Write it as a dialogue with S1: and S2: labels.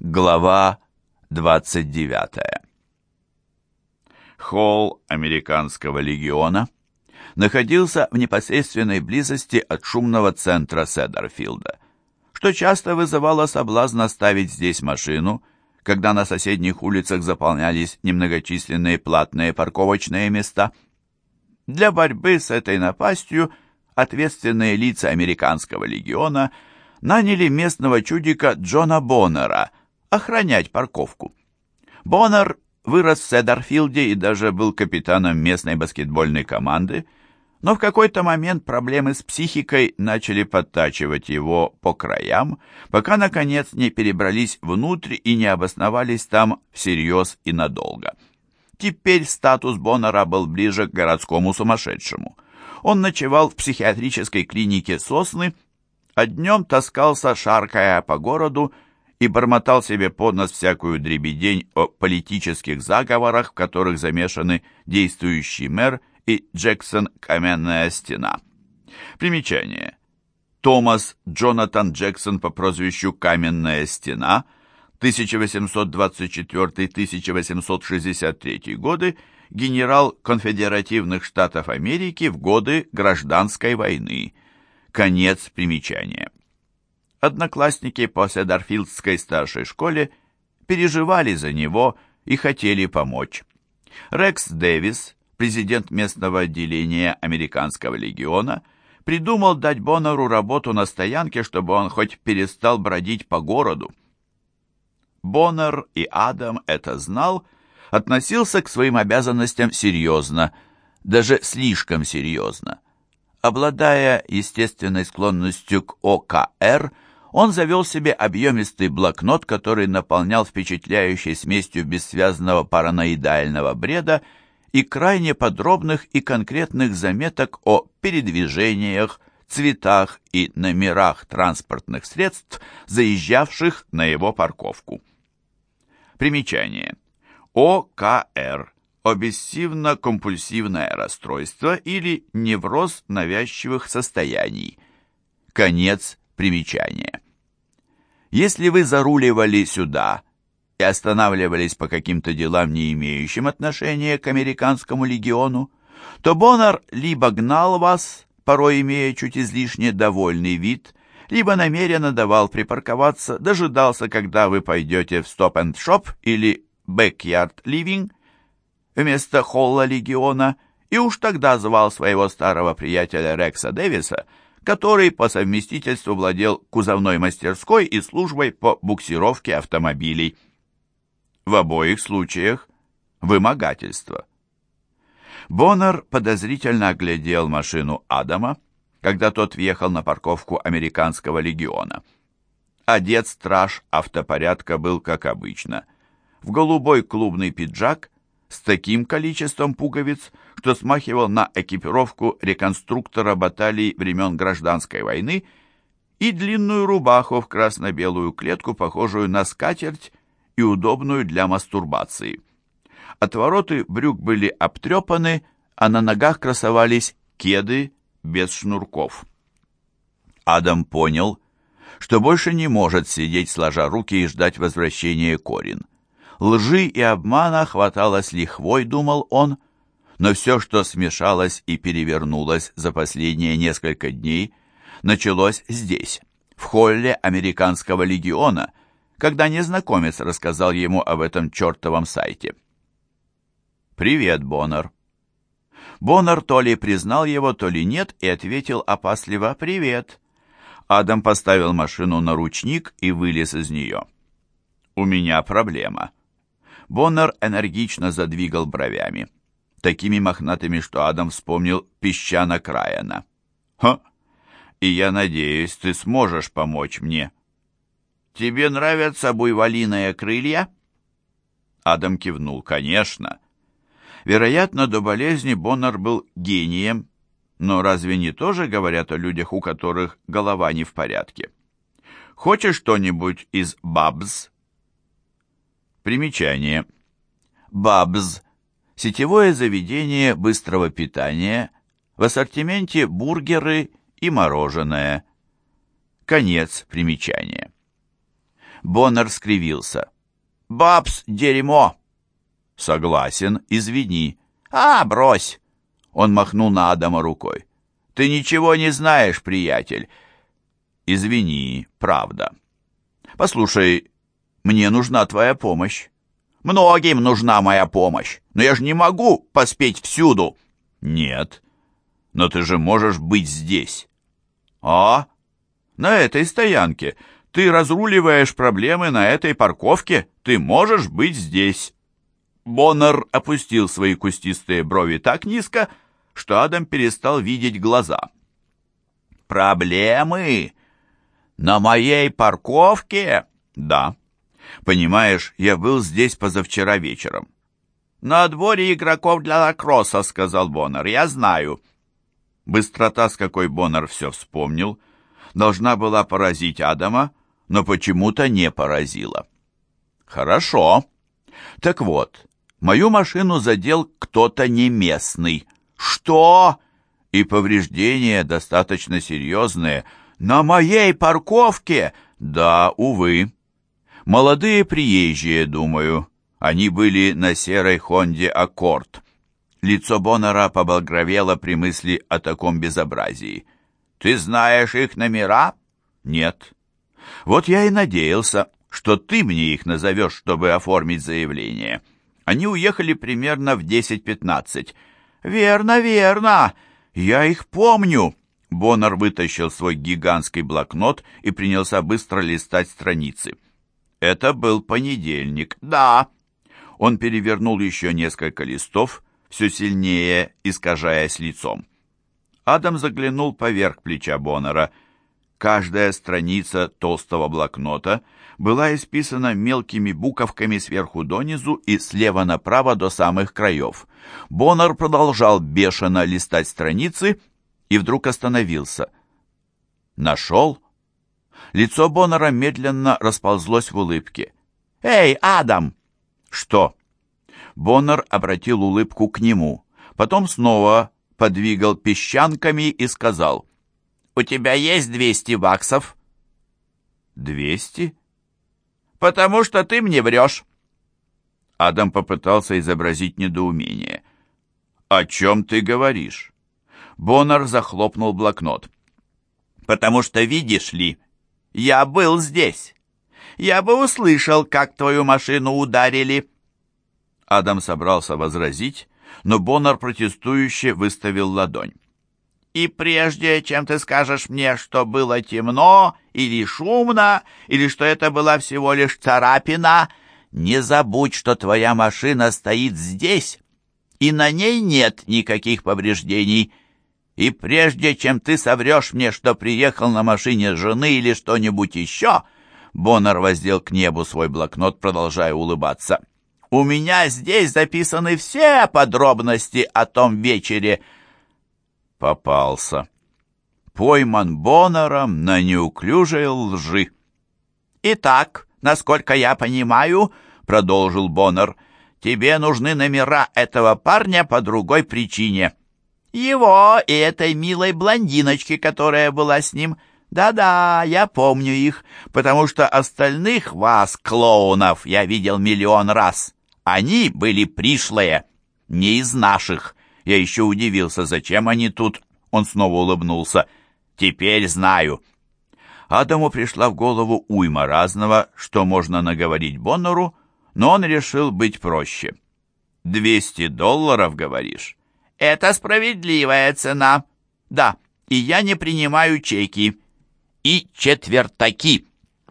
S1: Глава 29. Холл Американского легиона находился в непосредственной близости от шумного центра Седерфилда, что часто вызывало соблазн оставить здесь машину, когда на соседних улицах заполнялись немногочисленные платные парковочные места. Для борьбы с этой напастью ответственные лица Американского легиона наняли местного чудика Джона Боннера – охранять парковку. Боннер вырос в Седарфилде и даже был капитаном местной баскетбольной команды, но в какой-то момент проблемы с психикой начали подтачивать его по краям, пока, наконец, не перебрались внутрь и не обосновались там всерьез и надолго. Теперь статус Боннера был ближе к городскому сумасшедшему. Он ночевал в психиатрической клинике «Сосны», а днем таскался, шаркая по городу, и бормотал себе под нос всякую дребедень о политических заговорах, в которых замешаны действующий мэр и Джексон «Каменная стена». Примечание. Томас Джонатан Джексон по прозвищу «Каменная стена» 1824-1863 годы, генерал конфедеративных штатов Америки в годы Гражданской войны. Конец примечания. Одноклассники по Седарфилдской старшей школе переживали за него и хотели помочь. Рекс Дэвис, президент местного отделения Американского легиона, придумал дать Боннеру работу на стоянке, чтобы он хоть перестал бродить по городу. Боннер и Адам это знал, относился к своим обязанностям серьезно, даже слишком серьезно. Обладая естественной склонностью к ОКР – он завел себе объемистый блокнот, который наполнял впечатляющей смесью бессвязного параноидального бреда и крайне подробных и конкретных заметок о передвижениях, цветах и номерах транспортных средств, заезжавших на его парковку. Примечание. ОКР – обессивно-компульсивное расстройство или невроз навязчивых состояний. Конец примечания. Если вы заруливали сюда и останавливались по каким-то делам, не имеющим отношения к американскому легиону, то Боннер либо гнал вас, порой имея чуть излишне довольный вид, либо намеренно давал припарковаться, дожидался, когда вы пойдете в стоп-энд-шоп или бэк-ярд ливинг вместо холла легиона, и уж тогда звал своего старого приятеля Рекса Дэвиса, который по совместительству владел кузовной мастерской и службой по буксировке автомобилей. В обоих случаях вымогательство. Боннер подозрительно оглядел машину Адама, когда тот въехал на парковку американского легиона. Одет страж автопорядка был, как обычно, в голубой клубный пиджак с таким количеством пуговиц, что смахивал на экипировку реконструктора баталий времен Гражданской войны и длинную рубаху в красно-белую клетку, похожую на скатерть и удобную для мастурбации. Отвороты брюк были обтрепаны, а на ногах красовались кеды без шнурков. Адам понял, что больше не может сидеть сложа руки и ждать возвращения Корин. Лжи и обмана хватало с лихвой, думал он, но все, что смешалось и перевернулось за последние несколько дней, началось здесь, в холле американского легиона, когда незнакомец рассказал ему об этом чертовом сайте. «Привет, Боннер». Боннер то ли признал его, то ли нет, и ответил опасливо «Привет». Адам поставил машину на ручник и вылез из нее. «У меня проблема». Боннер энергично задвигал бровями, такими мохнатыми, что Адам вспомнил песчана Краяна. «Ха! И я надеюсь, ты сможешь помочь мне». «Тебе нравятся буйволиные крылья?» Адам кивнул. «Конечно». Вероятно, до болезни Боннер был гением, но разве не тоже говорят о людях, у которых голова не в порядке? «Хочешь что-нибудь из Бабс?» Примечание. Бабз. Сетевое заведение быстрого питания. В ассортименте бургеры и мороженое. Конец примечания. Боннер скривился. «Бабс, дерьмо!» «Согласен, извини». «А, брось!» Он махнул на Адама рукой. «Ты ничего не знаешь, приятель». «Извини, правда». «Послушай, мне нужна твоя помощь». «Многим нужна моя помощь, но я же не могу поспеть всюду». «Нет, но ты же можешь быть здесь». «А? На этой стоянке. Ты разруливаешь проблемы на этой парковке. Ты можешь быть здесь». Боннер опустил свои кустистые брови так низко, что Адам перестал видеть глаза. «Проблемы? На моей парковке?» «Да. Понимаешь, я был здесь позавчера вечером». «На дворе игроков для лакросса», — сказал Боннер. «Я знаю». Быстрота, с какой Боннер все вспомнил, должна была поразить Адама, но почему-то не поразила. «Хорошо. Так вот, мою машину задел кто-то не местный». «Что?» «И повреждения достаточно серьезные. На моей парковке?» «Да, увы. Молодые приезжие, думаю. Они были на серой Хонде Аккорд». Лицо Боннера побагровело при мысли о таком безобразии. «Ты знаешь их номера?» «Нет». «Вот я и надеялся, что ты мне их назовешь, чтобы оформить заявление». Они уехали примерно в 10-15. «Верно, верно! Я их помню!» Боннер вытащил свой гигантский блокнот и принялся быстро листать страницы. «Это был понедельник». «Да». Он перевернул еще несколько листов, все сильнее искажаясь лицом. Адам заглянул поверх плеча Боннера. Каждая страница толстого блокнота была исписана мелкими буковками сверху донизу и слева направо до самых краев. Боннер продолжал бешено листать страницы и вдруг остановился. «Нашел?» Лицо Боннера медленно расползлось в улыбке. «Эй, Адам!» «Что?» Боннер обратил улыбку к нему, потом снова подвигал песчанками и сказал, «У тебя есть двести баксов?» «Двести?» «Потому что ты мне врешь». Адам попытался изобразить недоумение. «О чем ты говоришь?» Боннер захлопнул блокнот. «Потому что, видишь ли, я был здесь. Я бы услышал, как твою машину ударили». Адам собрался возразить, но Боннер протестующе выставил ладонь. «И прежде, чем ты скажешь мне, что было темно или шумно, или что это была всего лишь царапина, не забудь, что твоя машина стоит здесь, и на ней нет никаких повреждений. И прежде, чем ты соврешь мне, что приехал на машине жены или что-нибудь еще...» Боннер воздел к небу свой блокнот, продолжая улыбаться. У меня здесь записаны все подробности о том вечере. Попался. Пойман Боннером на неуклюжей лжи. Итак, насколько я понимаю, продолжил Боннер, тебе нужны номера этого парня по другой причине. Его и этой милой блондиночки, которая была с ним. Да-да, я помню их, потому что остальных вас, клоунов, я видел миллион раз. Они были пришлые, не из наших. Я еще удивился, зачем они тут. Он снова улыбнулся. Теперь знаю. Адаму пришла в голову уйма разного, что можно наговорить Боннеру, но он решил быть проще. «Двести долларов, говоришь?» «Это справедливая цена. Да, и я не принимаю чеки. И четвертаки».